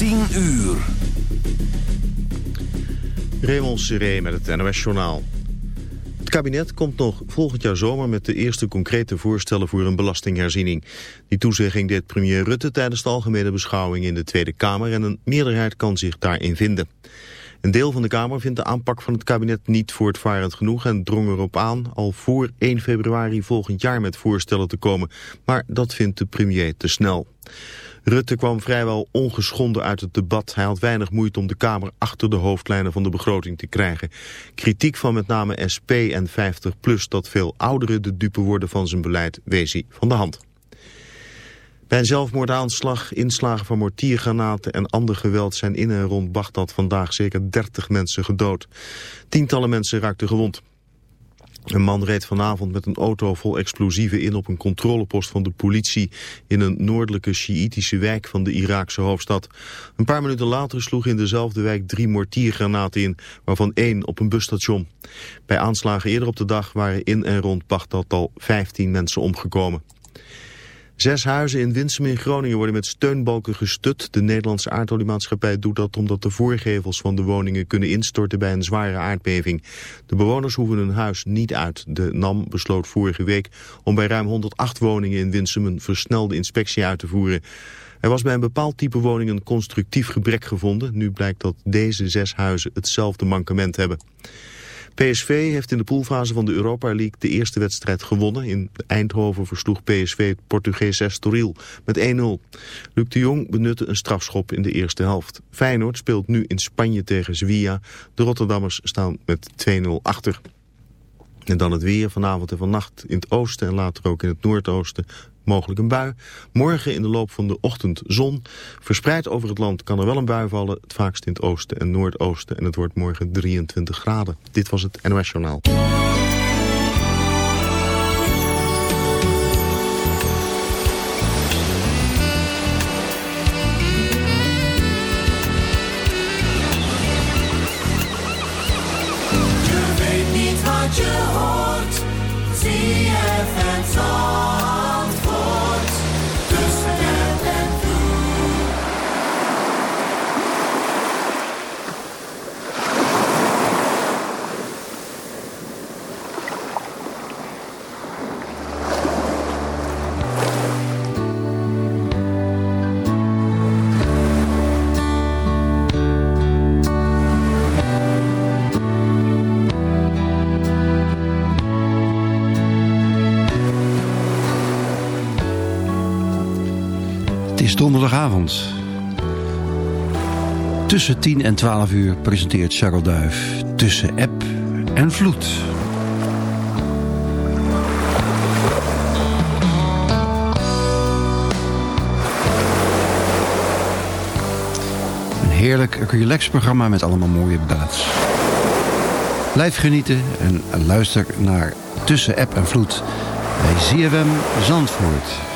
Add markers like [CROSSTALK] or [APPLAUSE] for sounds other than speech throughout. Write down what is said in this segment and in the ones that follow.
10 uur. Raymond Seré met het NOS-journaal. Het kabinet komt nog volgend jaar zomer met de eerste concrete voorstellen voor een belastingherziening. Die toezegging deed premier Rutte tijdens de algemene beschouwing in de Tweede Kamer en een meerderheid kan zich daarin vinden. Een deel van de Kamer vindt de aanpak van het kabinet niet voortvarend genoeg en drong erop aan al voor 1 februari volgend jaar met voorstellen te komen. Maar dat vindt de premier te snel. Rutte kwam vrijwel ongeschonden uit het debat. Hij had weinig moeite om de Kamer achter de hoofdlijnen van de begroting te krijgen. Kritiek van met name SP en 50PLUS dat veel ouderen de dupe worden van zijn beleid wees hij van de hand. Bij een zelfmoordaanslag, inslagen van mortiergranaten en ander geweld zijn in en rond Bagdad vandaag zeker 30 mensen gedood. Tientallen mensen raakten gewond. Een man reed vanavond met een auto vol explosieven in op een controlepost van de politie in een noordelijke Sjiïtische wijk van de Iraakse hoofdstad. Een paar minuten later sloeg in dezelfde wijk drie mortiergranaten in, waarvan één op een busstation. Bij aanslagen eerder op de dag waren in en rond Bagdad al 15 mensen omgekomen. Zes huizen in Winsum in Groningen worden met steunbalken gestut. De Nederlandse aardoliemaatschappij doet dat omdat de voorgevels van de woningen kunnen instorten bij een zware aardbeving. De bewoners hoeven hun huis niet uit. De NAM besloot vorige week om bij ruim 108 woningen in Winsum een versnelde inspectie uit te voeren. Er was bij een bepaald type woning een constructief gebrek gevonden. Nu blijkt dat deze zes huizen hetzelfde mankement hebben. PSV heeft in de poolfase van de Europa League de eerste wedstrijd gewonnen. In Eindhoven versloeg PSV het Portugees Estoril met 1-0. Luc de Jong benutte een strafschop in de eerste helft. Feyenoord speelt nu in Spanje tegen Sevilla. De Rotterdammers staan met 2-0 achter. En dan het weer vanavond en vannacht in het oosten en later ook in het noordoosten mogelijk een bui. Morgen in de loop van de ochtend zon. Verspreid over het land kan er wel een bui vallen. Het vaakst in het oosten en noordoosten. En het wordt morgen 23 graden. Dit was het NOS Journaal. Tussen 10 en 12 uur presenteert Charles Duif Tussen App en Vloed. Een heerlijk relaxprogramma met allemaal mooie ballads. Blijf genieten en luister naar Tussen App en Vloed bij ZFM Zandvoort.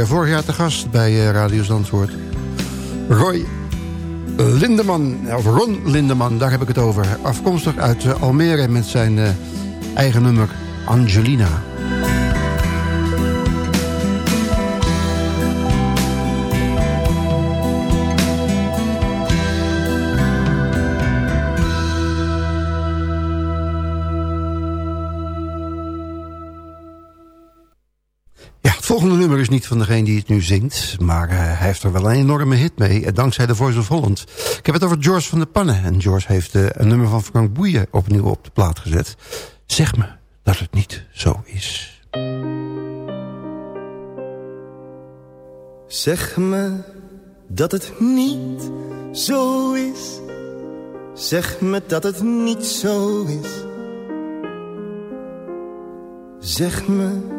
Hier vorig jaar te gast bij Radio Zandvoort. Roy Lindeman, of Ron Lindeman, daar heb ik het over. Afkomstig uit Almere met zijn eigen nummer Angelina. Volgende nummer is niet van degene die het nu zingt... maar uh, hij heeft er wel een enorme hit mee, uh, dankzij de Voice of Holland. Ik heb het over George van der Pannen. En George heeft uh, een nummer van Frank Boeien opnieuw op de plaat gezet. Zeg me dat het niet zo is. Zeg me dat het niet zo is. Zeg me dat het niet zo is. Zeg me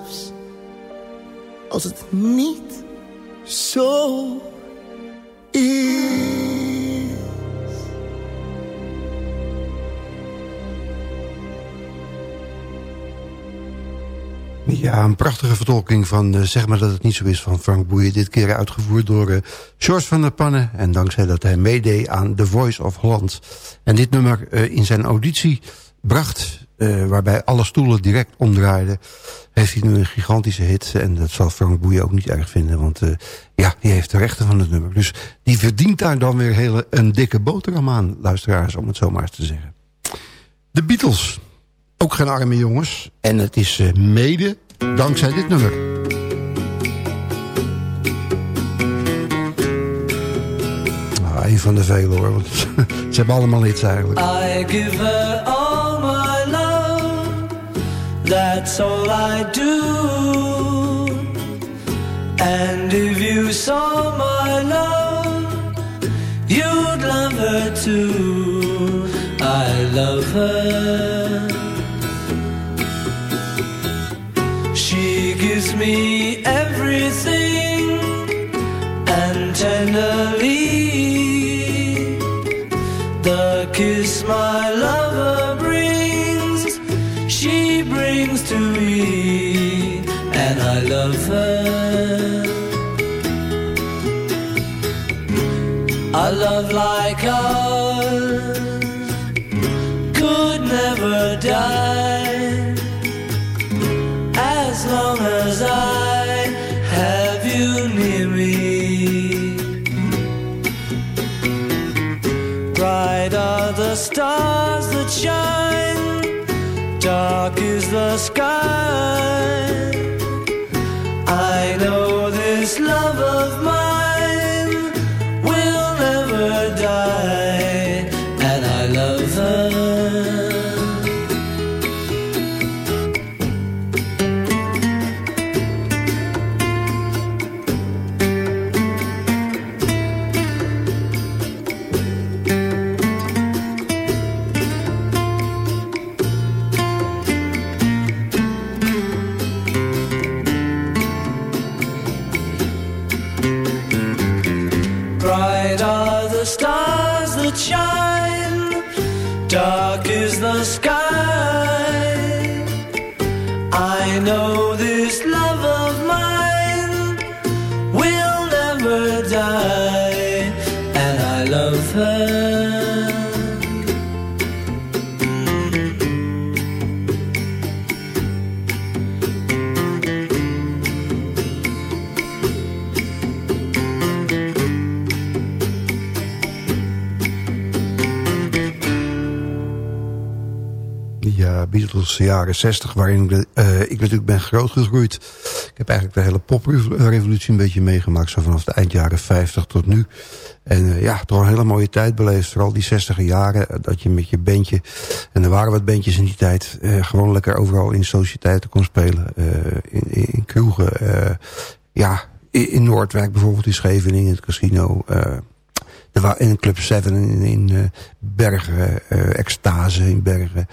als het niet zo is. Ja, een prachtige vertolking van uh, Zeg maar dat het niet zo is van Frank Boeien. Dit keer uitgevoerd door uh, George van der Pannen. En dankzij dat hij meedeed aan The Voice of Holland. En dit nummer uh, in zijn auditie bracht waarbij alle stoelen direct omdraaiden... heeft hij nu een gigantische hit. En dat zal Frank Boeien ook niet erg vinden. Want uh, ja, die heeft de rechten van het nummer. Dus die verdient daar dan weer hele, een dikke boterham aan, luisteraars, om het zo maar eens te zeggen. De Beatles. Ook geen arme jongens. En het is uh, mede dankzij dit nummer. Ah, een van de vele hoor, want [LAUGHS] ze hebben allemaal hits eigenlijk. I give her all that's all I do. And if you saw my love, you'd love her too. I love her. She gives me everything and tenderly the kiss my lover A love like ours could never die as long as I have you near me. Bright are the stars that shine, dark is the sky. This love stars Beatles jaren 60, waarin ik, eh, ik natuurlijk ben grootgegroeid. Ik heb eigenlijk de hele poprevolutie een beetje meegemaakt. Zo vanaf de eind jaren 50 tot nu. En eh, ja, toch een hele mooie tijd beleefd. Vooral die 60 jaren, eh, dat je met je bandje... En er waren wat bandjes in die tijd. gewoon lekker overal in sociëteiten kon spelen. in, in, kroegen. ja, in, Noordwijk bijvoorbeeld, in Scheveningen, in het casino... in Club 7 in, Bergen, eh Extase in Bergen.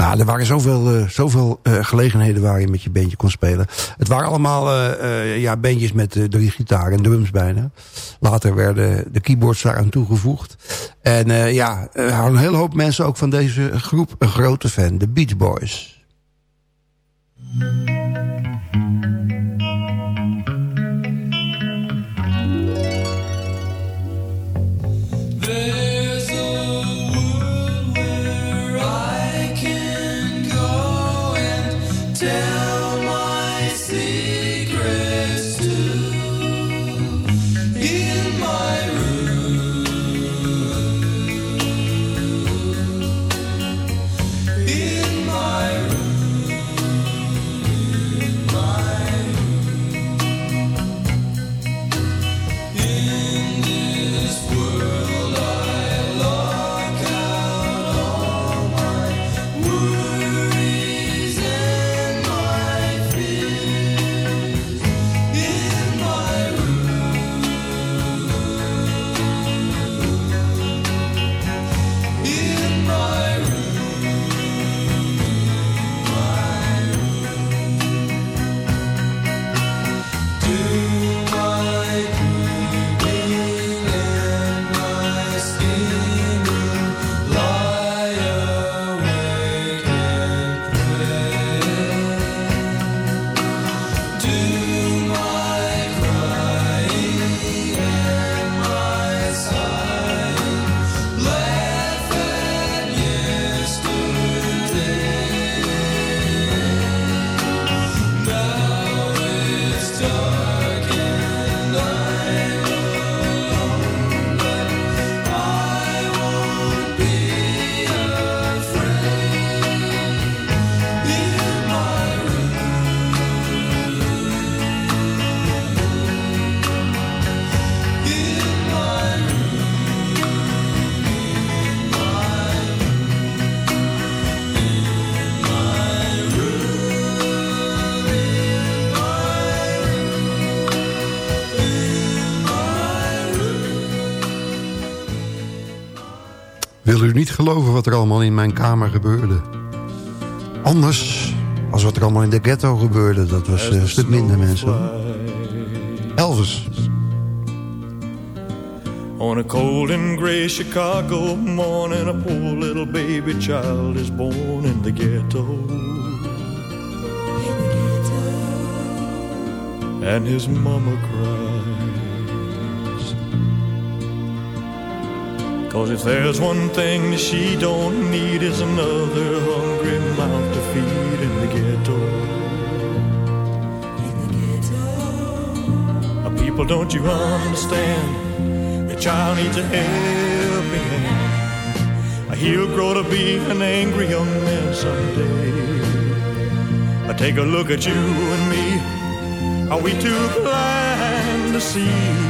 Nou, er waren zoveel, eh, zoveel eh, gelegenheden waar je met je bandje kon spelen. Het waren allemaal eh, ja, bandjes met drie gitaren en drums bijna. Later werden de keyboards daaraan toegevoegd. En ja, er hadden een hele hoop mensen ook van deze groep een grote fan. De Beach Boys. Wil u niet geloven wat er allemaal in mijn kamer gebeurde? Anders als wat er allemaal in de ghetto gebeurde. Dat was een stuk minder mensen. Elvis. On a cold and gray Chicago morning, a poor little baby child is born in the ghetto. And his mama cries. Cause if there's one thing that she don't need is another hungry mouth to feed in the ghetto. People, don't you understand? The child needs a helping hand. He'll grow to be an angry young man someday. I take a look at you and me. Are we too blind to see?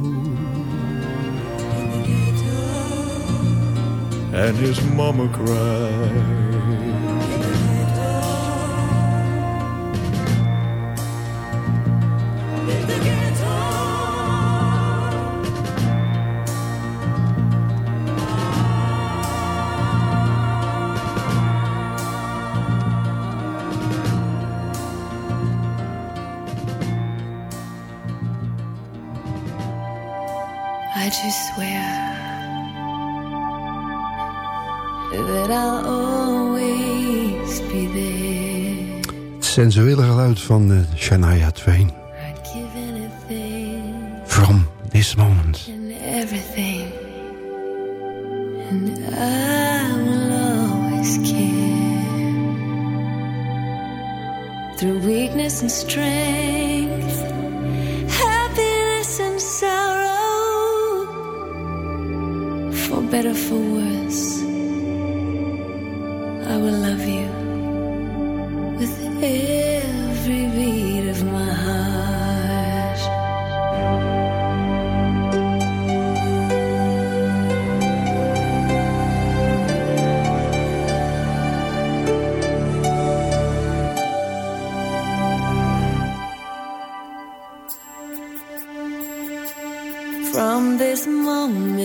And his mama cried. Sensuele geluid van uh, Shania Twain. From this moment. everything. And I will always care. Through weakness and strength. Happiness and sorrow. For better, for worse. From this moment,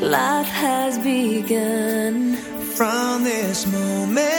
life has begun. From this moment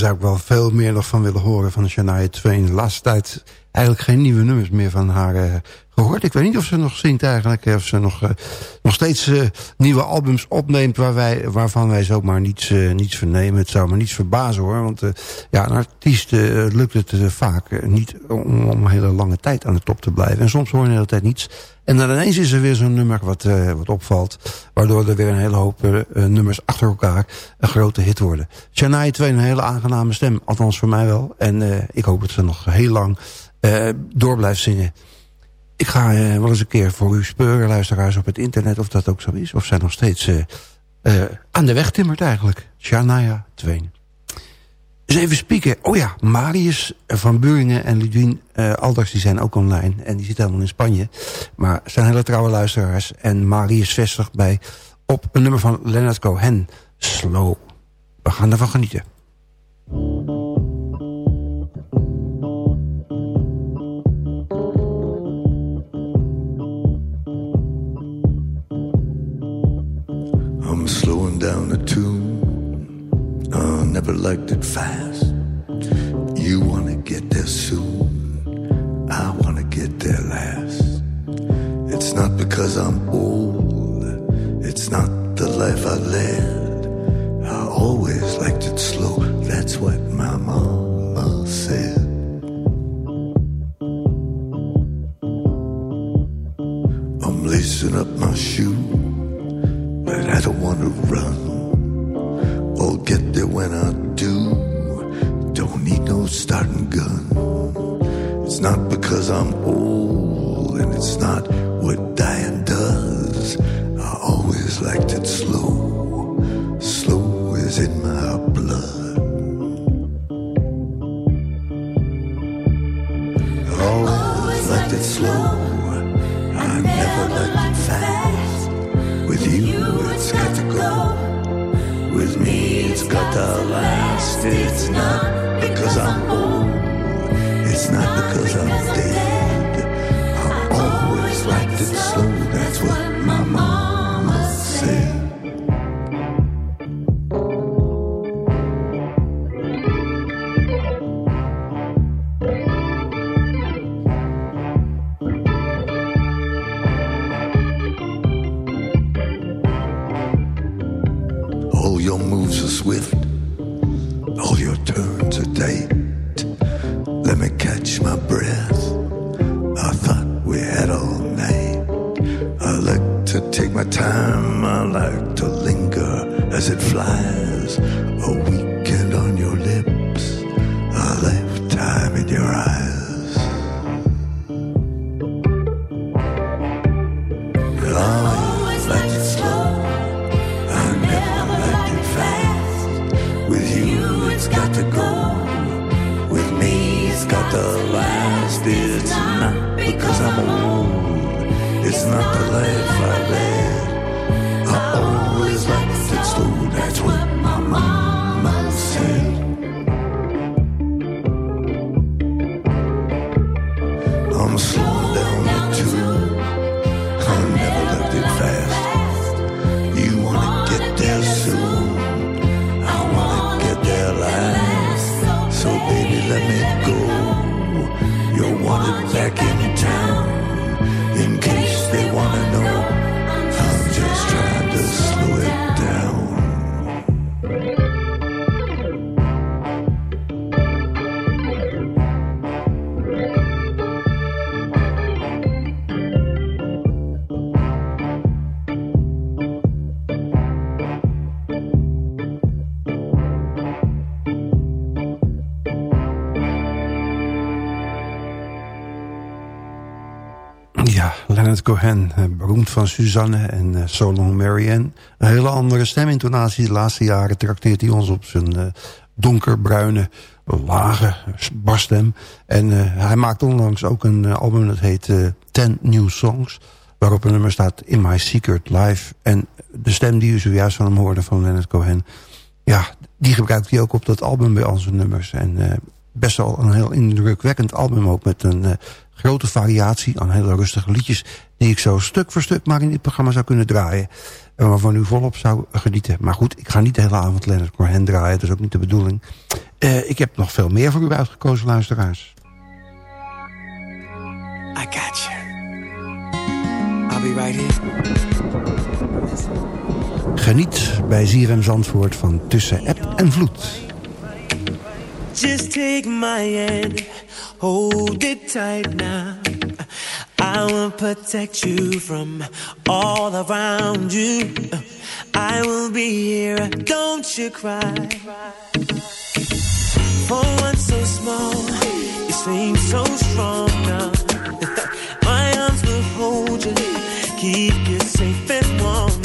zou ik wel veel meer nog van willen horen van Shania Twain. De laatste tijd eigenlijk geen nieuwe nummers meer van haar uh, Ik weet niet of ze nog zingt eigenlijk. Of ze nog, uh, nog steeds uh, nieuwe albums opneemt waar wij, waarvan wij zomaar niets, niets vernemen. Het zou me niets verbazen hoor. Want ja, een lukt het vaak niet om, om een hele lange tijd aan de top te blijven. En soms hoor je de niets. En dan ineens is er weer zo'n nummer wat, wat opvalt. Waardoor er weer een hele hoop nummers achter elkaar een grote hit worden. Shania Twain, een hele aangename stem. Althans voor mij wel. En ik hoop dat ze nog heel lang uh, door blijft zingen. Ik ga uh, wel eens een keer voor u speuren, luisteraars, op het internet... of dat ook zo is. Of zij nog steeds uh, aan de weg timmert eigenlijk. Shania Twain. Dus even spieken. Oh ja, Marius van Buringen en Ludwien Alders die zijn ook online. En die zitten helemaal in Spanje. Maar zijn hele trouwe luisteraars. En Marius vestigt bij op een nummer van Leonard Cohen. Slow. We gaan ervan genieten. Down the tune. I never liked it fast. You wanna get there soon. I wanna get there last. It's not because I'm old. It's not the life I led. I always liked it slow. That's what my mama said. I'm lacing up my shoes but I don't want to run. I'll get there when I do. Don't need no starting gun. It's not because I'm old, and it's not what dying does. I always liked it. Slow Cohen, eh, beroemd van Suzanne en uh, So Long Marianne. Een hele andere stemintonatie. De laatste jaren trakteert hij ons op zijn uh, donkerbruine, lage barstem. En hij maakt onlangs ook een album dat heet Ten New Songs. Waarop een nummer staat In My Secret Life. En de stem die u zojuist van hem hoorde van Leonard Cohen... ja, die gebruikt hij ook op dat album bij zijn nummers. En best wel een heel indrukwekkend album ook met een grote variatie aan hele rustige liedjes... die ik zo stuk voor stuk maar in dit programma zou kunnen draaien. En waarvan u volop zou genieten. Maar goed, ik ga niet de hele avond Leonard Cohen draaien. Dat is ook niet de bedoeling. Uh, ik heb nog veel meer voor u uitgekozen, luisteraars. I got you. I'll be right here. Geniet bij ZFM Zandvoort van Tussen App en Vloed. Just take my hand, hold it tight now. I will protect you from all around you. I will be here, don't you cry. For one so small, you seem so strong now. [LAUGHS] My arms will hold you, keep you safe and warm.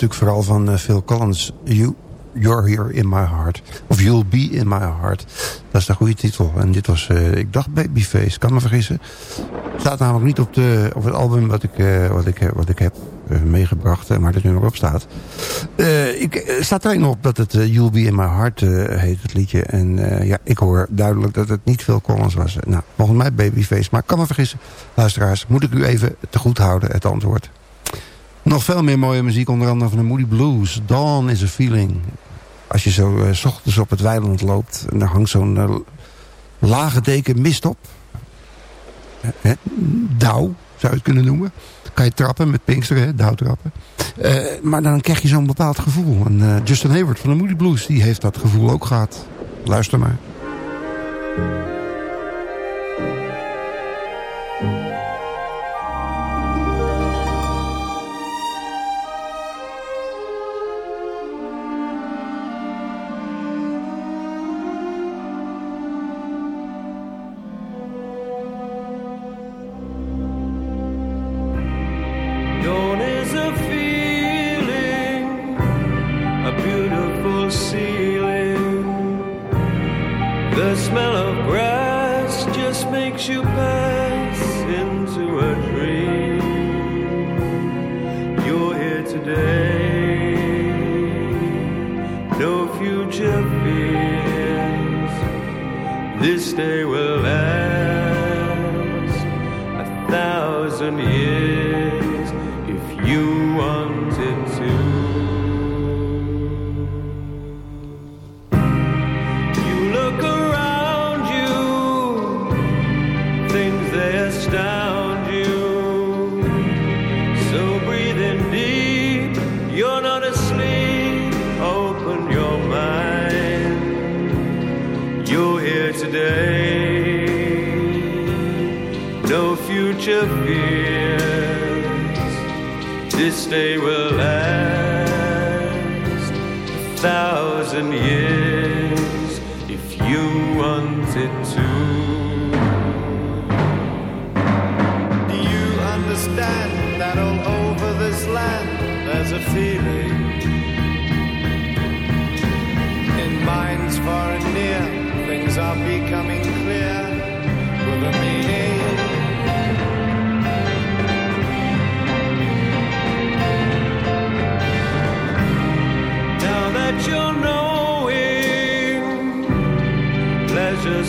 Natuurlijk vooral van uh, Phil Collins. You, You're Here in My Heart. Of You'll Be in My Heart. Dat is de goede titel. En dit was, uh, ik dacht Babyface. Kan me vergissen. Staat namelijk niet op, de, op het album wat ik, uh, wat ik, wat ik heb meegebracht. Maar dat nummer op staat. ik staat alleen op dat het You'll Be in My Heart heet, het liedje. En ja, ik hoor duidelijk dat het niet Phil Collins was. Nou, volgens mij Babyface. Maar kan me vergissen. Luisteraars, moet ik u even te goed houden, het antwoord. Nog veel meer mooie muziek, onder andere van de Moody Blues. Dawn is a feeling. Als je zo uh, s ochtends op het weiland loopt... en er hangt zo'n uh, lage deken mist op... dauw, zou je het kunnen noemen. Kan je trappen met Pinkster, dauwtrappen. Uh, maar dan krijg je zo'n bepaald gevoel. En Justin Hayward van de Moody Blues, die heeft dat gevoel ook gehad. Luister maar. no future fears. This day will last a thousand years if you want it to. Do you understand that all over this land there's a feeling? In minds far and near, things are becoming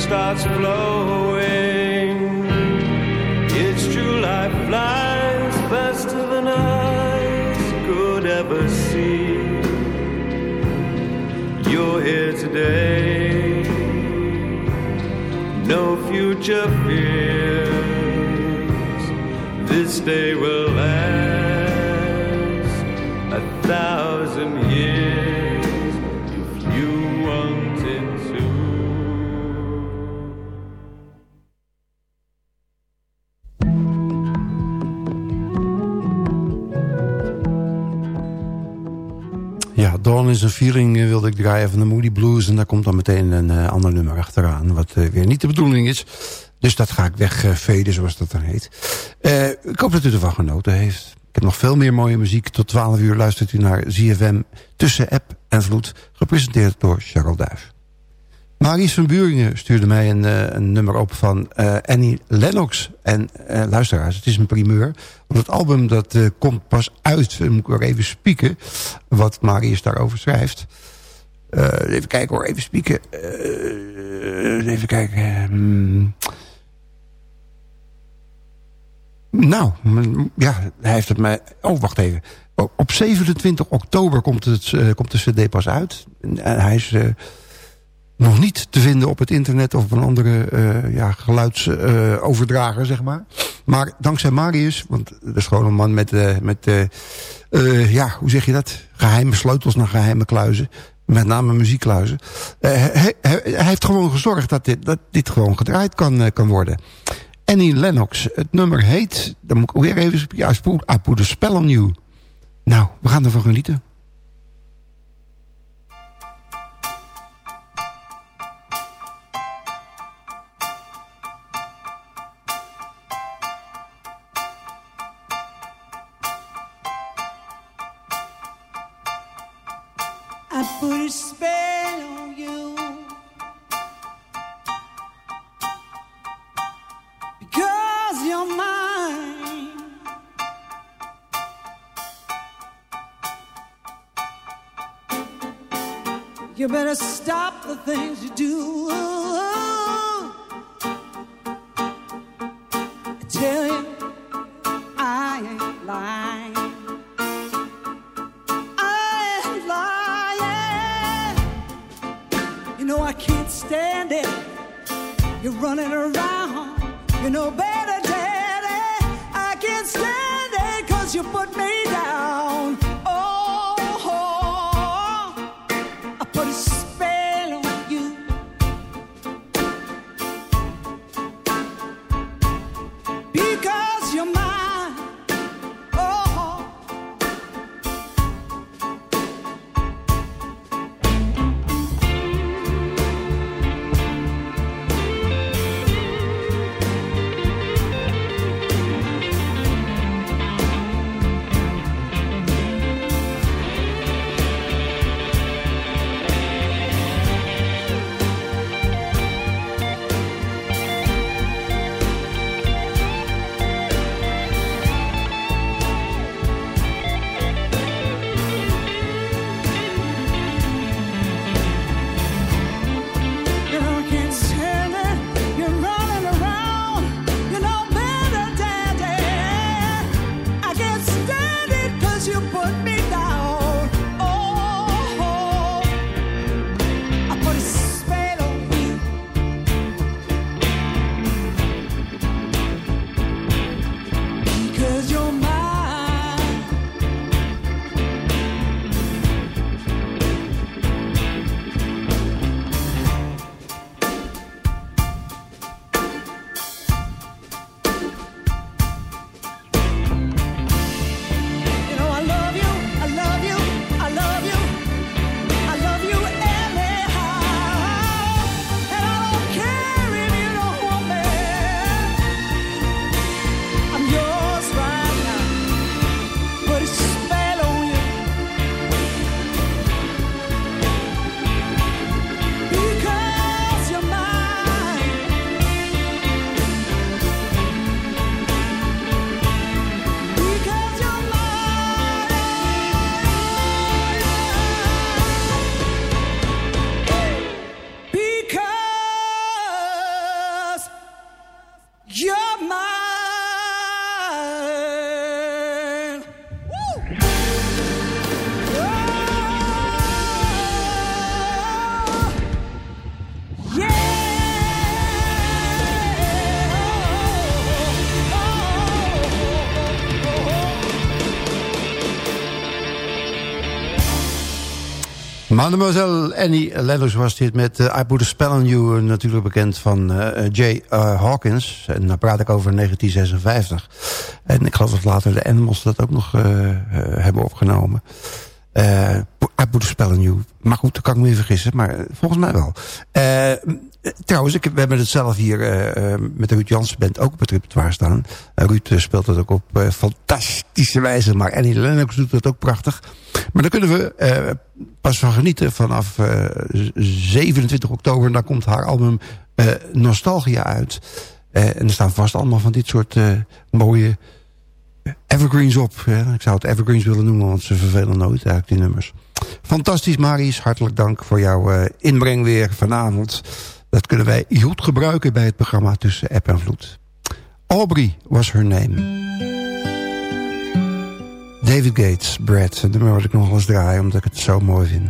starts flowing. It's true, life flies faster than eyes could ever see. You're here today, no future fears. This day will last a thousand Is een feeling eh, wilde ik draaien van de Moody Blues. En daar komt dan meteen een uh, ander nummer achteraan. Wat uh, weer niet de bedoeling is. Dus dat ga ik wegveden, zoals dat dan heet. Ik hoop dat u ervan genoten heeft. Ik heb nog veel meer mooie muziek. Tot 12 uur luistert u naar ZFM Tussen App en Vloed. Gepresenteerd door Charles Duif. Maries van Buringen stuurde mij een, uh, een nummer op van uh, Annie Lennox. En uh, luisteraars, het is een primeur. Want het album dat komt pas uit. Moet ik weer even spieken wat Marius daarover schrijft. even kijken hoor, even spieken. even kijken. Um, nou, ja, hij heeft het mij... Oh, wacht even. Op 27 oktober komt, het, komt de cd pas uit. En hij is nog niet te vinden op het internet of op een andere uh, ja, geluidsoverdrager, zeg maar. Maar dankzij Marius, want dat is gewoon een man met, uh, met uh, ja, hoe zeg je dat? Geheime sleutels naar geheime kluizen. Met name muziekkluizen. Hij, hij, heeft gewoon gezorgd dat dit, dat dit gewoon gedraaid kan, kan worden. Annie Lennox, het nummer heet, dan moet ik weer even, ja, I put a spell on you. Nou, we gaan ervan genieten. Mademoiselle Annie Lennox was dit met uh, I Put a Spell on You. Natuurlijk bekend van uh, Jay uh, Hawkins. En dan praat ik over 1956. En ik geloof dat later de Animals dat ook nog hebben opgenomen. I Put a Spell on You. Maar goed, dat kan ik me vergissen. Maar volgens mij wel. trouwens, ik, we hebben het zelf hier met de Ruud Jansen Band ook op het repertoire staan. Ruud speelt dat ook op fantastische wijze. Maar Annie Lennox doet dat ook prachtig. Maar dan kunnen we uh, pas van genieten vanaf uh, eh, 27 oktober. Dan komt haar album uh, Nostalgia uit. en er staan vast allemaal van dit soort mooie evergreens op. Ik zou het evergreens willen noemen, want ze vervelen nooit eigenlijk die nummers. Fantastisch Maries, hartelijk dank voor jouw inbreng weer vanavond. Dat kunnen wij goed gebruiken bij het programma Tussen App en Vloed. Aubrey was her name. David Gates, Brad. Dat nummer wat ik nog wel eens draaien, omdat ik het zo mooi vind.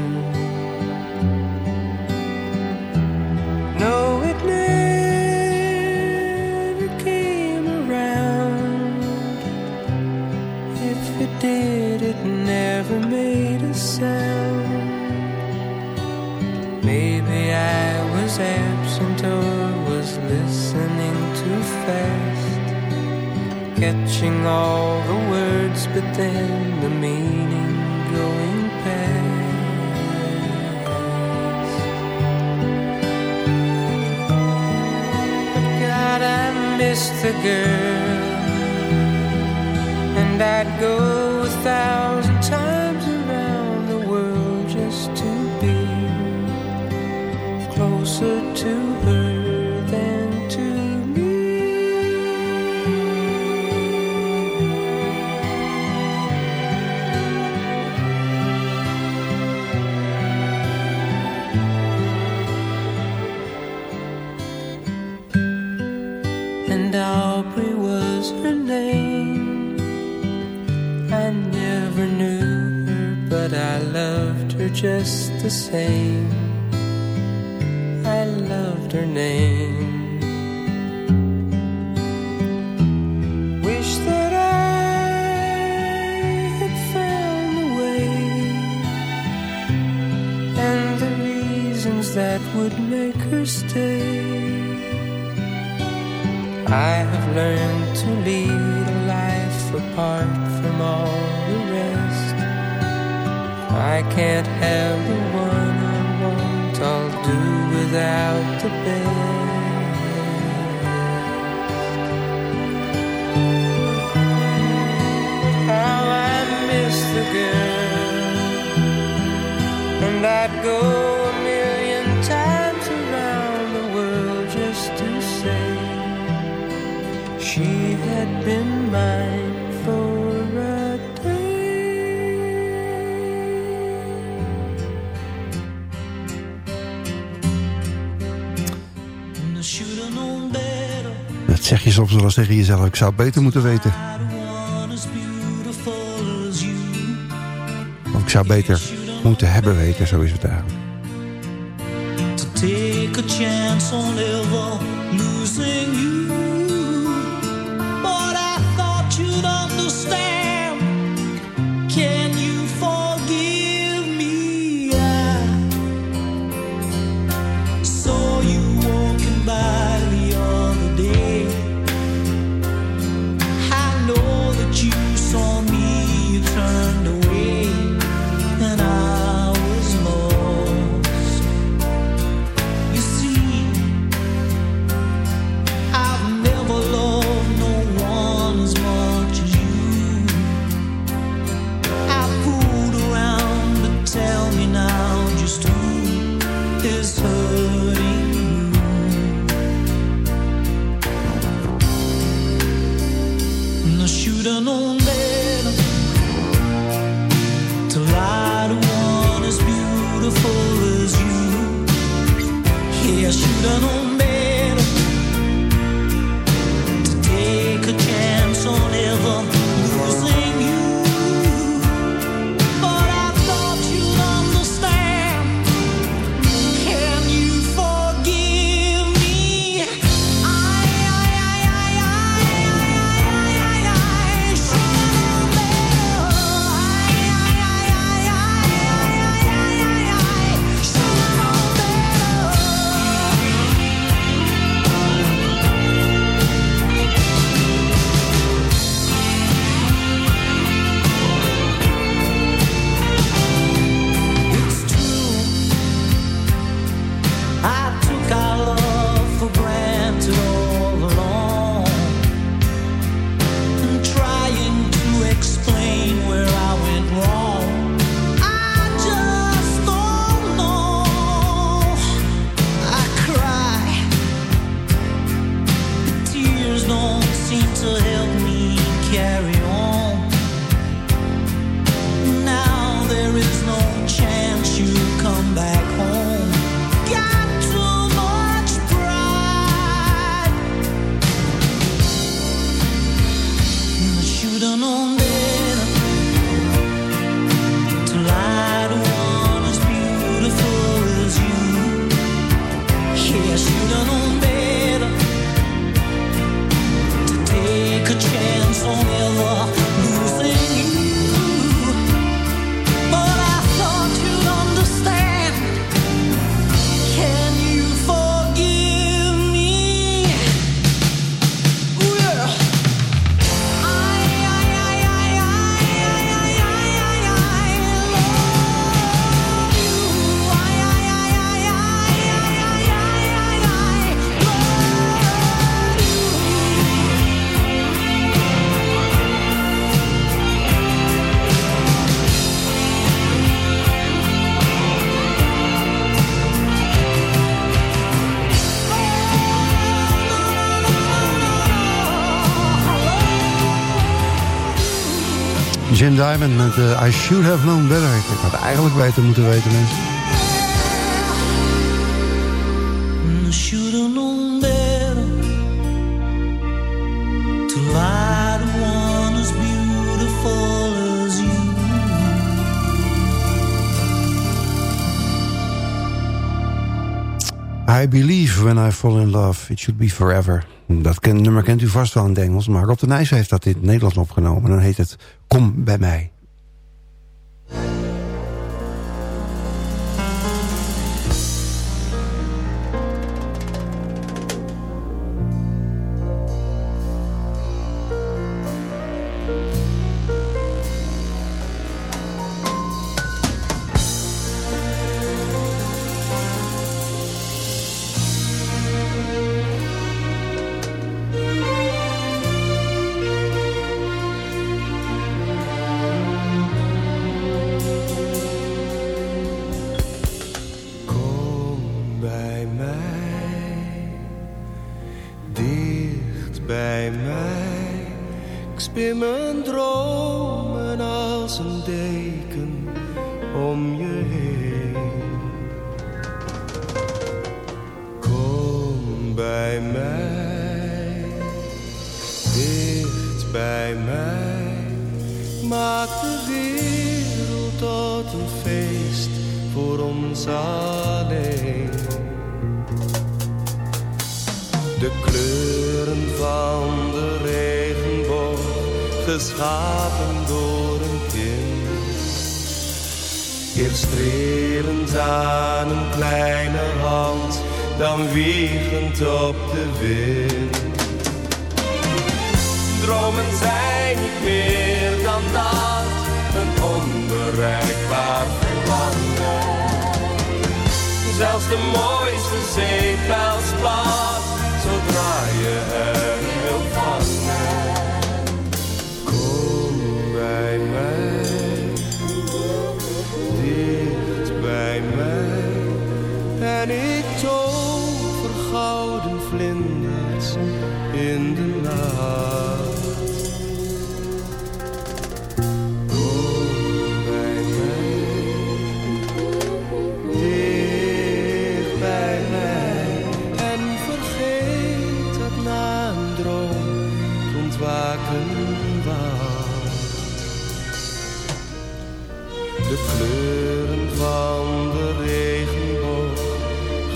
Never made a sound. Maybe I was absent or was listening too fast, catching all the words, but then the meaning going past. But God, I miss the girl and I'd go a thousand And Aubrey was her name. I never knew her, but I loved her just the same. I loved her name. Wish that I had found the way and the reasons that would make her stay. I have learned to lead a life apart from all the rest. I can't have the one I want, I'll do without the best. How I miss the girl, and I'd go Zeg je soms wel eens tegen jezelf. Ik zou beter moeten weten. Of ik zou beter moeten hebben weten, zo is het eigenlijk. Diamond met eh, I Should Have Known Better. Ik had eigenlijk beter moeten weten, mensen. I should have known better to lie to one as beautiful as you. I Believe When I Fall In Love, It Should Be Forever. Dat nummer kent u vast wel in het Engels, maar Rob de Nijs heeft dat in het Nederlands opgenomen. Dan heet het Kom bij mij. Ik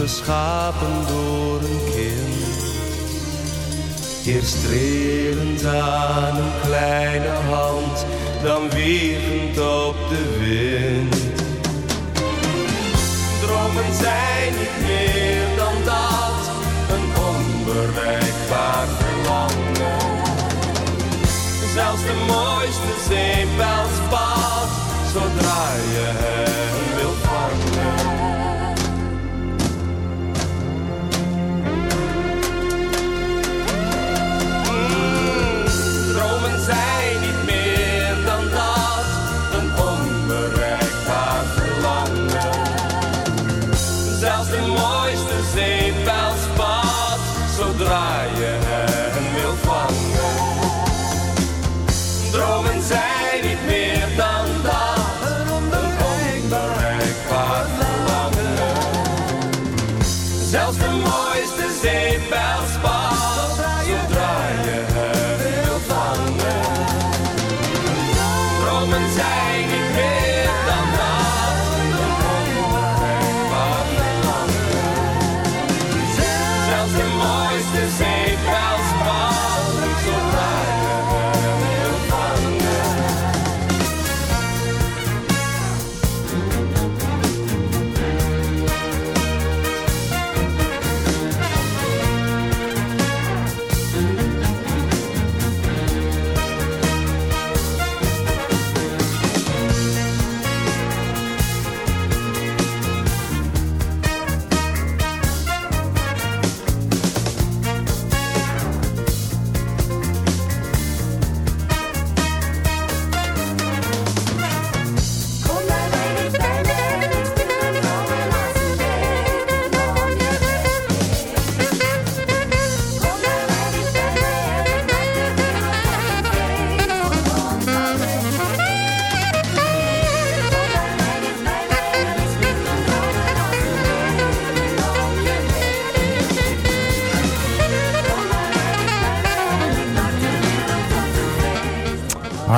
geschapen door een kind. Eerst strelend aan een kleine hand, dan wiegend op de wind. Dromen zijn niet meer dan dat, een onbereikbaar verlangen. Zelfs de mooiste zeepelspaat, zodra je hem wil vangen.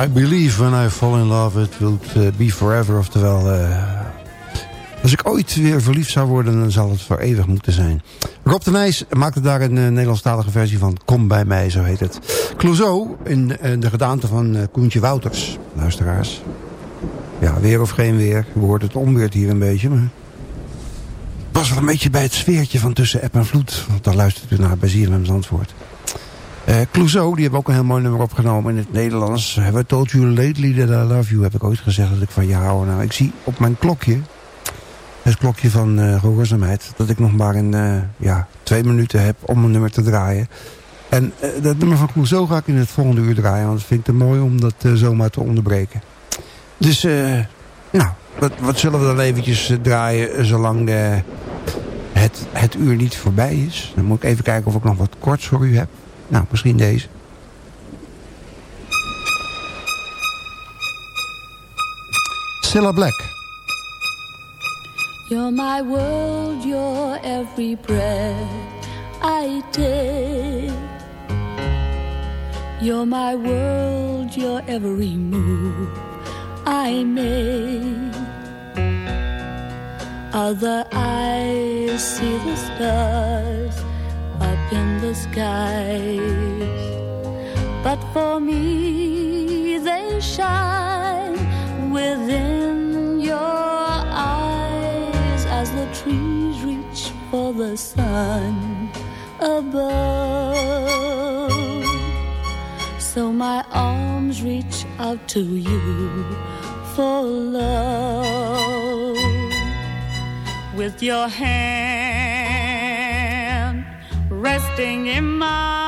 I believe when I fall in love it will uh, be forever. Oftewel, uh, als ik ooit weer verliefd zou worden... dan zal het voor eeuwig moeten zijn. Rob de Nijs maakte daar een uh, Nederlandstalige versie van. Kom bij mij, zo heet het. Clouseau in, in de gedaante van Koentje Wouters. Luisteraars. Ja, weer of geen weer. We hoort het onweert hier een beetje. Maar was wel een beetje bij het sfeertje van tussen app en vloed. Want daar luistert u naar bij ZFM Antwoord. Uh, Clouseau, die hebben ook een heel mooi nummer opgenomen in het Nederlands. Have I told you lately that I love you? Heb ik ooit gezegd dat ik van je hou. Nou, ik zie op mijn klokje, het klokje van uh, gehoorzaamheid... dat ik nog maar een, uh, ja, twee minuten heb om een nummer te draaien. En dat nummer van Clouseau ga ik in het volgende uur draaien. Want dat vind ik te mooi om dat zomaar te onderbreken. Dus, nou, wat, wat, zullen we dan eventjes draaien zolang het, het uur niet voorbij is? Dan moet ik even kijken of ik nog wat korts voor u heb. Nou, misschien deze. Cilla Black. You're my world, you're every breath I take. You're my world, you're every move I make. Other eyes see the stars in the skies. But for me, they shine within your eyes as the trees reach for the sun above. So my arms reach out to you for love with your hand resting in mine.